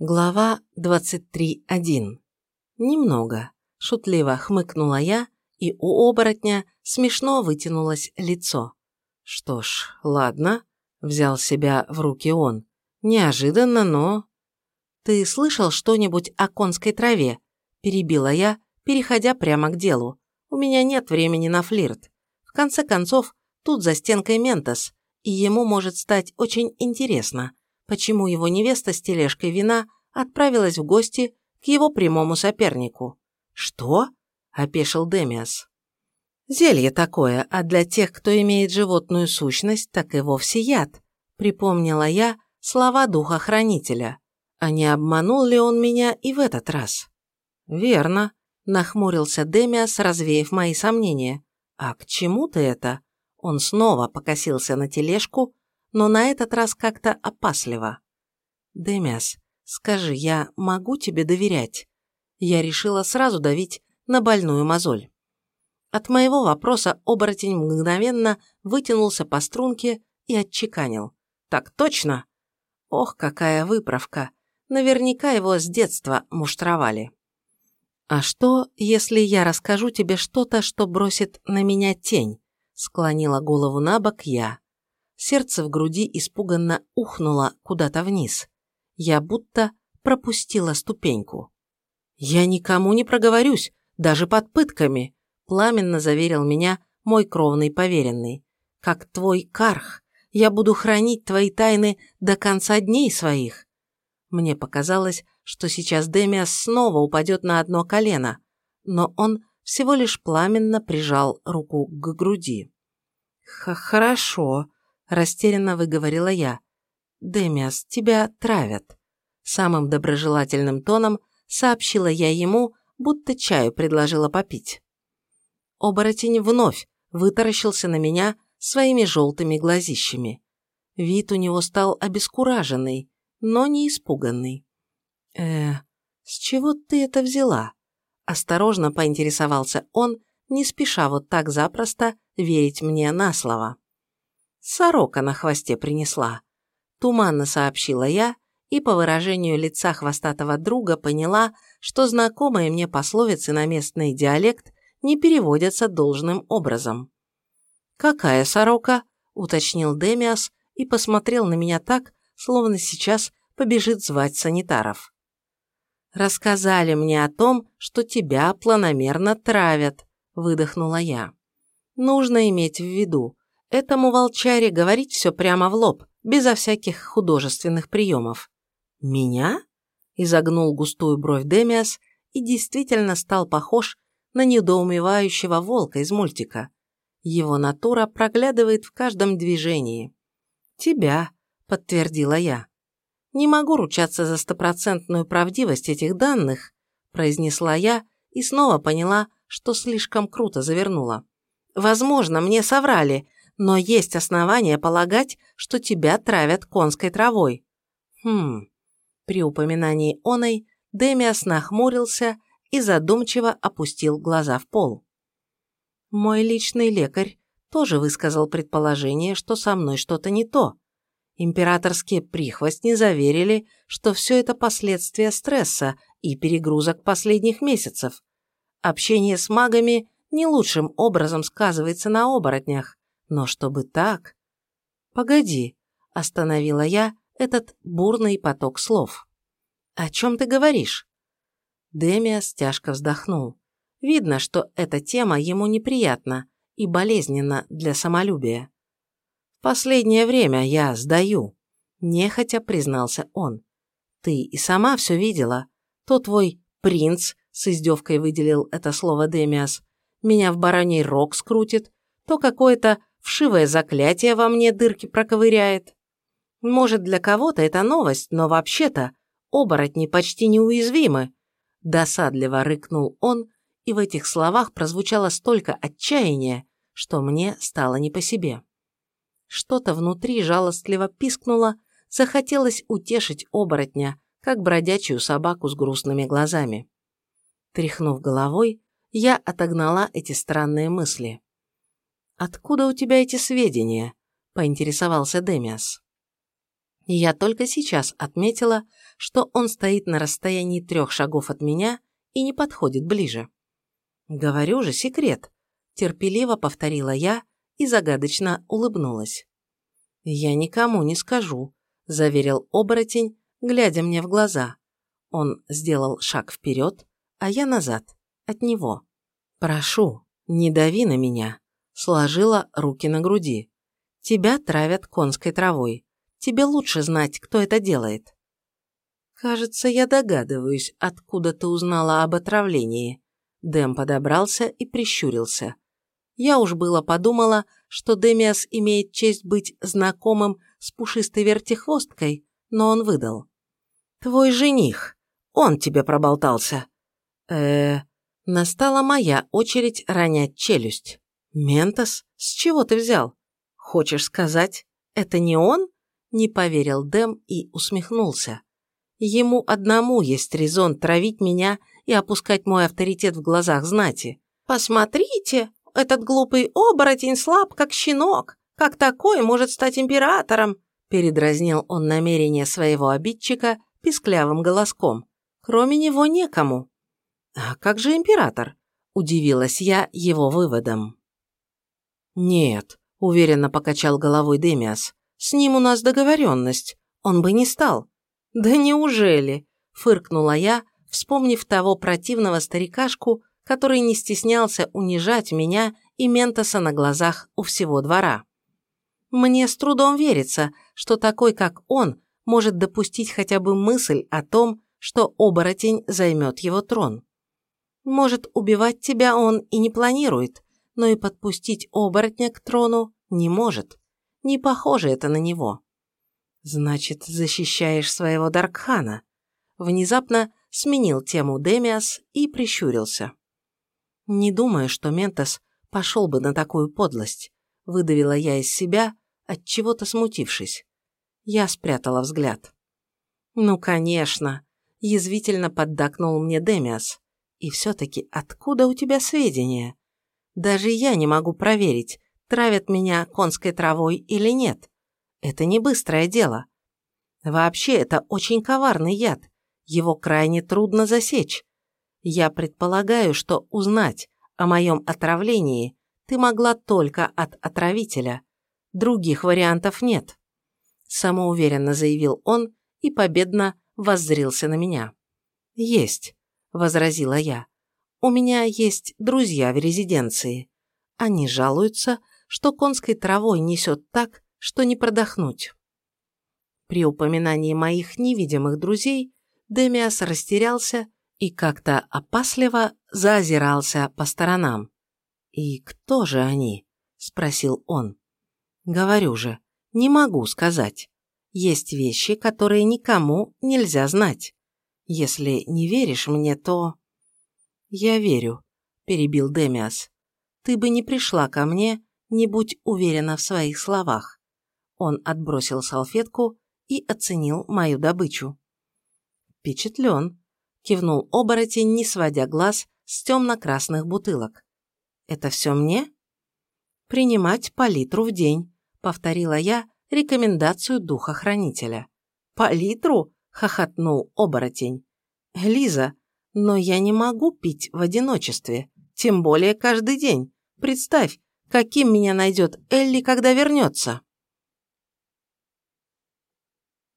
Глава 23.1. Немного. Шутливо хмыкнула я, и у оборотня смешно вытянулось лицо. Что ж, ладно, взял себя в руки он. Неожиданно, но... Ты слышал что-нибудь о конской траве? Перебила я, переходя прямо к делу. У меня нет времени на флирт. В конце концов, тут за стенкой Ментос, и ему может стать очень интересно, почему его невеста с тележкой вина отправилась в гости к его прямому сопернику. «Что?» – опешил Демиас. «Зелье такое, а для тех, кто имеет животную сущность, так и вовсе яд», – припомнила я слова духа-хранителя. А не обманул ли он меня и в этот раз? «Верно», – нахмурился Демиас, развеяв мои сомнения. «А к чему ты это?» Он снова покосился на тележку, но на этот раз как-то опасливо. «Демиас, скажи, я могу тебе доверять?» Я решила сразу давить на больную мозоль. От моего вопроса оборотень мгновенно вытянулся по струнке и отчеканил. «Так точно!» Ох, какая выправка! Наверняка его с детства муштровали. «А что, если я расскажу тебе что-то, что бросит на меня тень?» Склонила голову на бок я. Сердце в груди испуганно ухнуло куда-то вниз. Я будто пропустила ступеньку. «Я никому не проговорюсь, даже под пытками», пламенно заверил меня мой кровный поверенный. «Как твой карх, я буду хранить твои тайны до конца дней своих». Мне показалось, что сейчас Демиас снова упадет на одно колено, но он всего лишь пламенно прижал руку к груди. «Хорошо», – растерянно выговорила я. «Демиас, тебя травят». Самым доброжелательным тоном сообщила я ему, будто чаю предложила попить. Оборотень вновь вытаращился на меня своими желтыми глазищами. Вид у него стал обескураженный, но не испуганный. «Э, с чего ты это взяла?» Осторожно поинтересовался он, не спеша вот так запросто верить мне на слово. «Сорока на хвосте принесла», – туманно сообщила я, и по выражению лица хвостатого друга поняла, что знакомые мне пословицы на местный диалект не переводятся должным образом. «Какая сорока?» – уточнил Демиас и посмотрел на меня так, словно сейчас побежит звать санитаров рассказали мне о том, что тебя планомерно травят», – выдохнула я. «Нужно иметь в виду, этому волчаре говорить все прямо в лоб, безо всяких художественных приемов». «Меня?» – изогнул густую бровь Демиас и действительно стал похож на недоумевающего волка из мультика. Его натура проглядывает в каждом движении. «Тебя», – подтвердила я. «Не могу ручаться за стопроцентную правдивость этих данных», произнесла я и снова поняла, что слишком круто завернула. «Возможно, мне соврали, но есть основания полагать, что тебя травят конской травой». «Хм...» При упоминании оной Демиас нахмурился и задумчиво опустил глаза в пол. «Мой личный лекарь тоже высказал предположение, что со мной что-то не то», Императорские прихвостни заверили, что все это последствия стресса и перегрузок последних месяцев. Общение с магами не лучшим образом сказывается на оборотнях, но чтобы так... «Погоди», – остановила я этот бурный поток слов. «О чем ты говоришь?» Демиас тяжко вздохнул. Видно, что эта тема ему неприятна и болезненна для самолюбия. «Последнее время я сдаю», – нехотя признался он. «Ты и сама все видела. То твой принц, с издевкой выделил это слово Демиас, меня в бараний рог скрутит, то какое-то вшивое заклятие во мне дырки проковыряет. Может, для кого-то это новость, но вообще-то оборотни почти неуязвимы», – досадливо рыкнул он, и в этих словах прозвучало столько отчаяния, что мне стало не по себе. Что-то внутри жалостливо пискнуло, захотелось утешить оборотня, как бродячую собаку с грустными глазами. Тряхнув головой, я отогнала эти странные мысли. «Откуда у тебя эти сведения?» – поинтересовался Демиас. Я только сейчас отметила, что он стоит на расстоянии трех шагов от меня и не подходит ближе. «Говорю же, секрет», – терпеливо повторила я и загадочно улыбнулась. «Я никому не скажу», – заверил оборотень, глядя мне в глаза. Он сделал шаг вперед, а я назад, от него. «Прошу, не дави на меня», – сложила руки на груди. «Тебя травят конской травой. Тебе лучше знать, кто это делает». «Кажется, я догадываюсь, откуда ты узнала об отравлении». Дэм подобрался и прищурился. Я уж было подумала, что Демиас имеет честь быть знакомым с пушистой вертихвосткой, но он выдал. «Твой жених. Он тебе проболтался». э Настала моя очередь ронять челюсть. «Ментос? С чего ты взял? Хочешь сказать, это не он?» Не поверил Дэм и усмехнулся. Ему одному есть резон травить меня и опускать мой авторитет в глазах знати. «Посмотрите, этот глупый оборотень слаб, как щенок. Как такой может стать императором?» Передразнил он намерение своего обидчика писклявым голоском. «Кроме него некому». «А как же император?» – удивилась я его выводом. «Нет», – уверенно покачал головой Демиас. «С ним у нас договоренность. Он бы не стал». «Да неужели?» – фыркнула я, вспомнив того противного старикашку, который не стеснялся унижать меня и Ментоса на глазах у всего двора. Мне с трудом верится, что такой, как он, может допустить хотя бы мысль о том, что оборотень займет его трон. Может, убивать тебя он и не планирует, но и подпустить оборотня к трону не может. Не похоже это на него. Значит, защищаешь своего Даркхана. Внезапно сменил тему Демиас и прищурился. Не думаю, что Ментос пошел бы на такую подлость, выдавила я из себя, от чего-то смутившись. Я спрятала взгляд. Ну, конечно, язвительно поддакнул мне Демиас. И все-таки откуда у тебя сведения? Даже я не могу проверить, травят меня конской травой или нет. Это не быстрое дело. Вообще, это очень коварный яд. Его крайне трудно засечь. Я предполагаю, что узнать о моем отравлении ты могла только от отравителя. Других вариантов нет. Самоуверенно заявил он и победно воззрился на меня. Есть. – возразила я. «У меня есть друзья в резиденции. Они жалуются, что конской травой несет так, что не продохнуть». При упоминании моих невидимых друзей Демиас растерялся и как-то опасливо заозирался по сторонам. «И кто же они?» – спросил он. «Говорю же, не могу сказать. Есть вещи, которые никому нельзя знать. Если не веришь мне, то...» «Я верю», – перебил Демиас. «Ты бы не пришла ко мне, не будь уверена в своих словах». Он отбросил салфетку и оценил мою добычу. «Впечатлен», – кивнул оборотень, не сводя глаз с темно-красных бутылок. «Это все мне?» «Принимать по литру в день», – повторила я рекомендацию духа-хранителя. «По литру?» хохотнул оборотень. «Лиза, но я не могу пить в одиночестве, тем более каждый день. Представь, каким меня найдет Элли, когда вернется».